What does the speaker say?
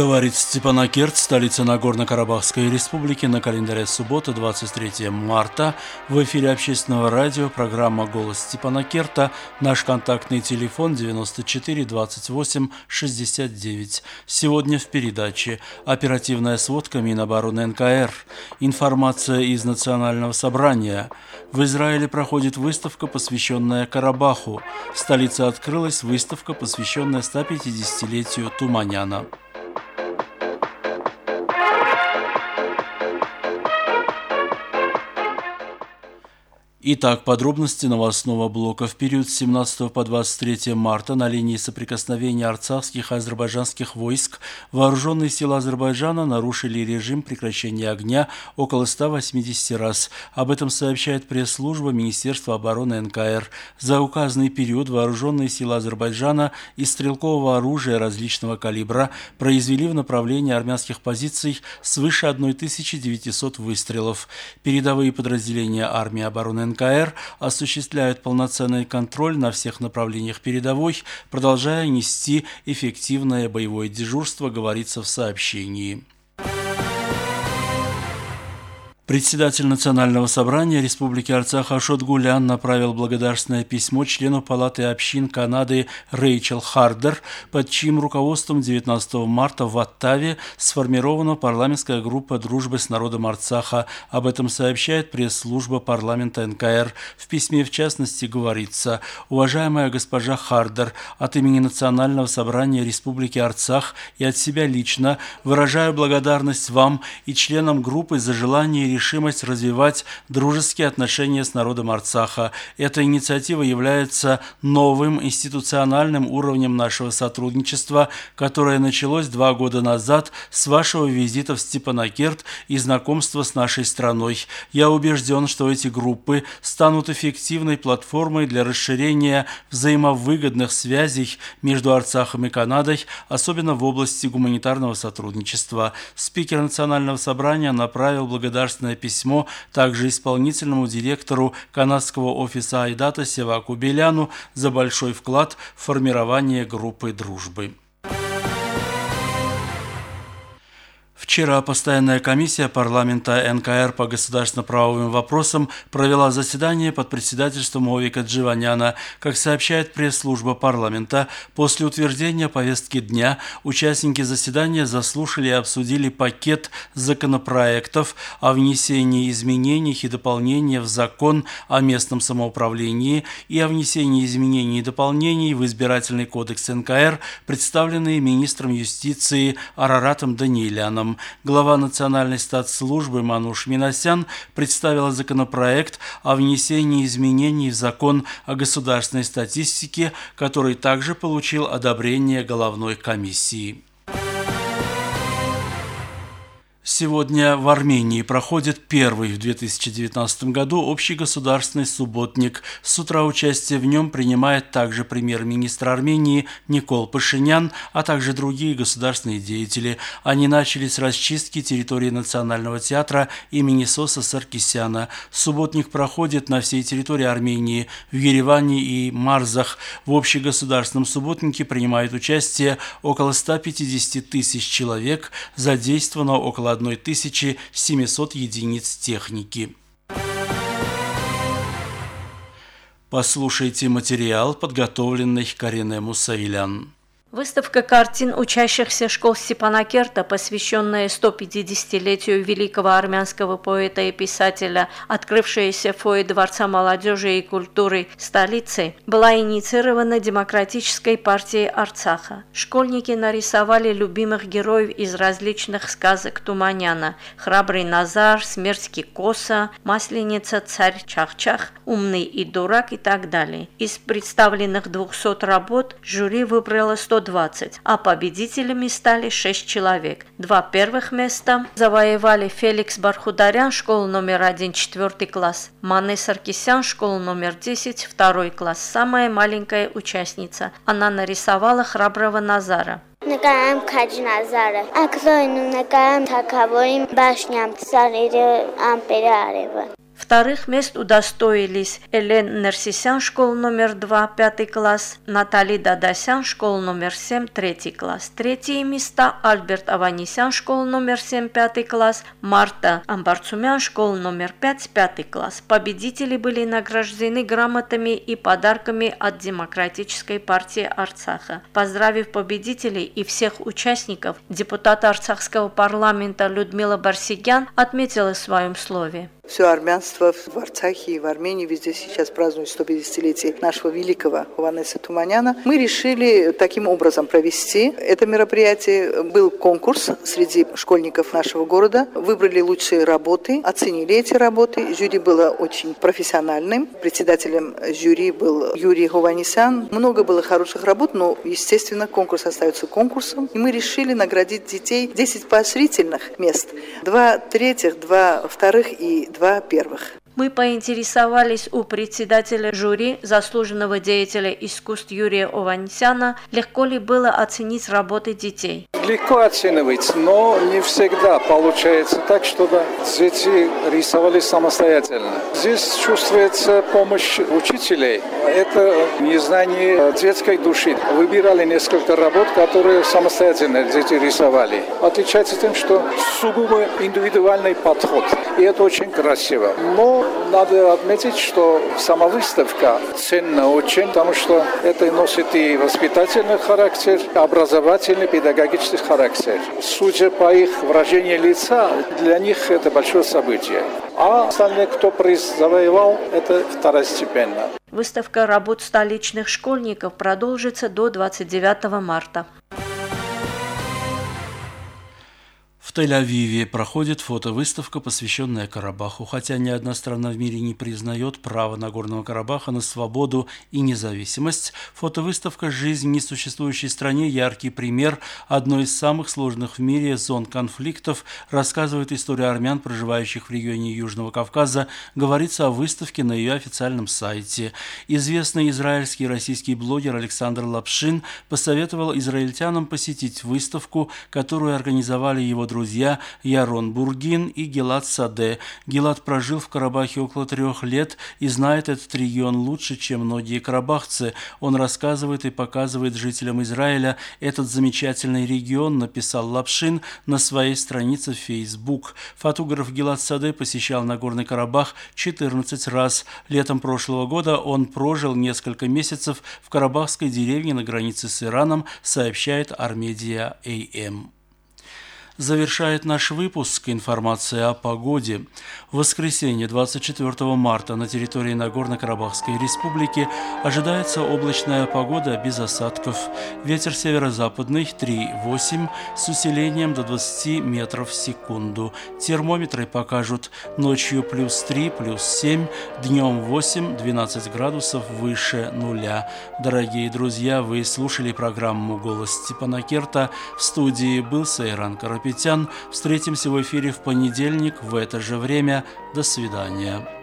Говорит Степанакерт, столица Нагорно-Карабахской республики, на календаре суббота, 23 марта. В эфире общественного радио программа «Голос Степанакерта». Наш контактный телефон 94 28 69. Сегодня в передаче оперативная сводка Минобороны НКР, информация из Национального собрания. В Израиле проходит выставка, посвященная Карабаху. В столице открылась выставка, посвященная 150-летию Туманяна. Итак, подробности новостного блока. В период с 17 по 23 марта на линии соприкосновения арцахских и азербайджанских войск вооруженные силы Азербайджана нарушили режим прекращения огня около 180 раз. Об этом сообщает пресс-служба Министерства обороны НКР. За указанный период вооруженные силы Азербайджана из стрелкового оружия различного калибра произвели в направлении армянских позиций свыше 1900 выстрелов. Передовые подразделения армии обороны НКР осуществляют полноценный контроль на всех направлениях передовой, продолжая нести эффективное боевое дежурство, говорится в сообщении. Председатель Национального собрания Республики Арцах Ашот Гулян направил благодарственное письмо члену Палаты общин Канады Рэйчел Хардер, под чьим руководством 19 марта в Оттаве сформирована парламентская группа дружбы с народом Арцаха. Об этом сообщает пресс-служба парламента НКР. В письме, в частности, говорится «Уважаемая госпожа Хардер, от имени Национального собрания Республики Арцах и от себя лично выражаю благодарность вам и членам группы за желание решить решимость развивать дружеские отношения с народом Арцаха. Эта инициатива является новым институциональным уровнем нашего сотрудничества, которое началось два года назад с вашего визита в Степанакерт и знакомства с нашей страной. Я убежден, что эти группы станут эффективной платформой для расширения взаимовыгодных связей между Арцахом и Канадой, особенно в области гуманитарного сотрудничества. Спикер Национального собрания направил благодарственное благодарственное письмо также исполнительному директору канадского офиса Айдата Севаку Беляну за большой вклад в формирование группы дружбы. Вчера постоянная комиссия парламента НКР по государственно-правовым вопросам провела заседание под председательством Овика Дживаняна. Как сообщает пресс-служба парламента, после утверждения повестки дня участники заседания заслушали и обсудили пакет законопроектов о внесении изменений и дополнений в закон о местном самоуправлении и о внесении изменений и дополнений в избирательный кодекс НКР, представленные министром юстиции Араратом Даниэляном глава Национальной статслужбы Мануш Миносян представила законопроект о внесении изменений в закон о государственной статистике, который также получил одобрение головной комиссии. Сегодня в Армении проходит первый в 2019 году общегосударственный субботник. С утра участие в нем принимает также премьер-министр Армении Никол Пашинян, а также другие государственные деятели. Они начали с расчистки территории Национального театра имени Соса Саркисяна. Субботник проходит на всей территории Армении, в Ереване и Марзах. В общегосударственном субботнике принимают участие около 150 тысяч человек, задействовано около 1700 единиц техники. Послушайте материал, подготовленный Карине Мусаилян. Выставка картин учащихся школ Степанакерта, посвященная 150-летию великого армянского поэта и писателя, открывшаяся в фойе Дворца молодежи и культуры столицы, была инициирована Демократической партией Арцаха. Школьники нарисовали любимых героев из различных сказок Туманяна «Храбрый Назар», «Смерть Кикоса», «Масленица», «Царь Чахчах», «Умный и дурак» и так далее. Из представленных 200 работ жюри выбрало 100 120, а победителями стали 6 человек. Два первых места завоевали Феликс Бархударян, школа номер 1, 4 класс, Мане Саркисян, школа номер 10, 2 класс, самая маленькая участница. Она нарисовала храброго Назара. Նկարեմ Քաջ Նազարը, ակզոյն ու նկարեմ Թակավորին Բաշնյամ, Սարերը ամպերը արևը։ Вторых мест удостоились Элен Нерсисян, школа номер 2, пятый класс, Натали Дадасян, школа номер 7, третий класс. Третьи места Альберт Аванисян, школа номер 7, пятый класс, Марта Амбарцумян, школа номер 5, пятый класс. Победители были награждены грамотами и подарками от Демократической партии Арцаха. Поздравив победителей и всех участников, депутат Арцахского парламента Людмила Барсигян отметила в своем слове все армянство в Арцахе и в Армении, везде сейчас празднуют 150-летие нашего великого Хованеса Туманяна. Мы решили таким образом провести это мероприятие. Был конкурс среди школьников нашего города. Выбрали лучшие работы, оценили эти работы. Жюри было очень профессиональным. Председателем жюри был Юрий Хованесян. Много было хороших работ, но, естественно, конкурс остается конкурсом. И мы решили наградить детей 10 поощрительных мест. Два третьих, два вторых и два два первых. Мы поинтересовались у председателя жюри, заслуженного деятеля искусств Юрия Овансяна, легко ли было оценить работы детей. Легко оценивать, но не всегда получается так, чтобы дети рисовали самостоятельно. Здесь чувствуется помощь учителей. Это незнание детской души. Выбирали несколько работ, которые самостоятельно дети рисовали. Отличается тем, что сугубо индивидуальный подход. И это очень красиво. Но надо отметить, что сама выставка ценна очень, потому что это носит и воспитательный характер, образовательный, педагогический характер. Судя по их выражению лица, для них это большое событие. А остальные, кто приз завоевал, это второстепенно. Выставка работ столичных школьников продолжится до 29 марта. В Тель-Авиве проходит фотовыставка, посвященная Карабаху, хотя ни одна страна в мире не признает право Нагорного Карабаха на свободу и независимость. Фотовыставка «Жизнь в несуществующей стране» – яркий пример одной из самых сложных в мире зон конфликтов, рассказывает история армян, проживающих в регионе Южного Кавказа, говорится о выставке на ее официальном сайте. Известный израильский и российский блогер Александр Лапшин посоветовал израильтянам посетить выставку, которую организовали его друзья друзья Ярон Бургин и Гелат Саде. Гелат прожил в Карабахе около трех лет и знает этот регион лучше, чем многие карабахцы. Он рассказывает и показывает жителям Израиля этот замечательный регион, написал Лапшин на своей странице в Facebook. Фотограф Гелат Саде посещал Нагорный Карабах 14 раз. Летом прошлого года он прожил несколько месяцев в карабахской деревне на границе с Ираном, сообщает Армедия АМ завершает наш выпуск информация о погоде. В воскресенье 24 марта на территории Нагорно-Карабахской республики ожидается облачная погода без осадков. Ветер северо-западный 3,8 с усилением до 20 метров в секунду. Термометры покажут ночью плюс 3, плюс 7, днем 8-12 градусов выше нуля. Дорогие друзья, вы слушали программу «Голос Степана Керта». В студии был Сайран Карапетян. Встретимся в эфире в понедельник в это же время. До свидания.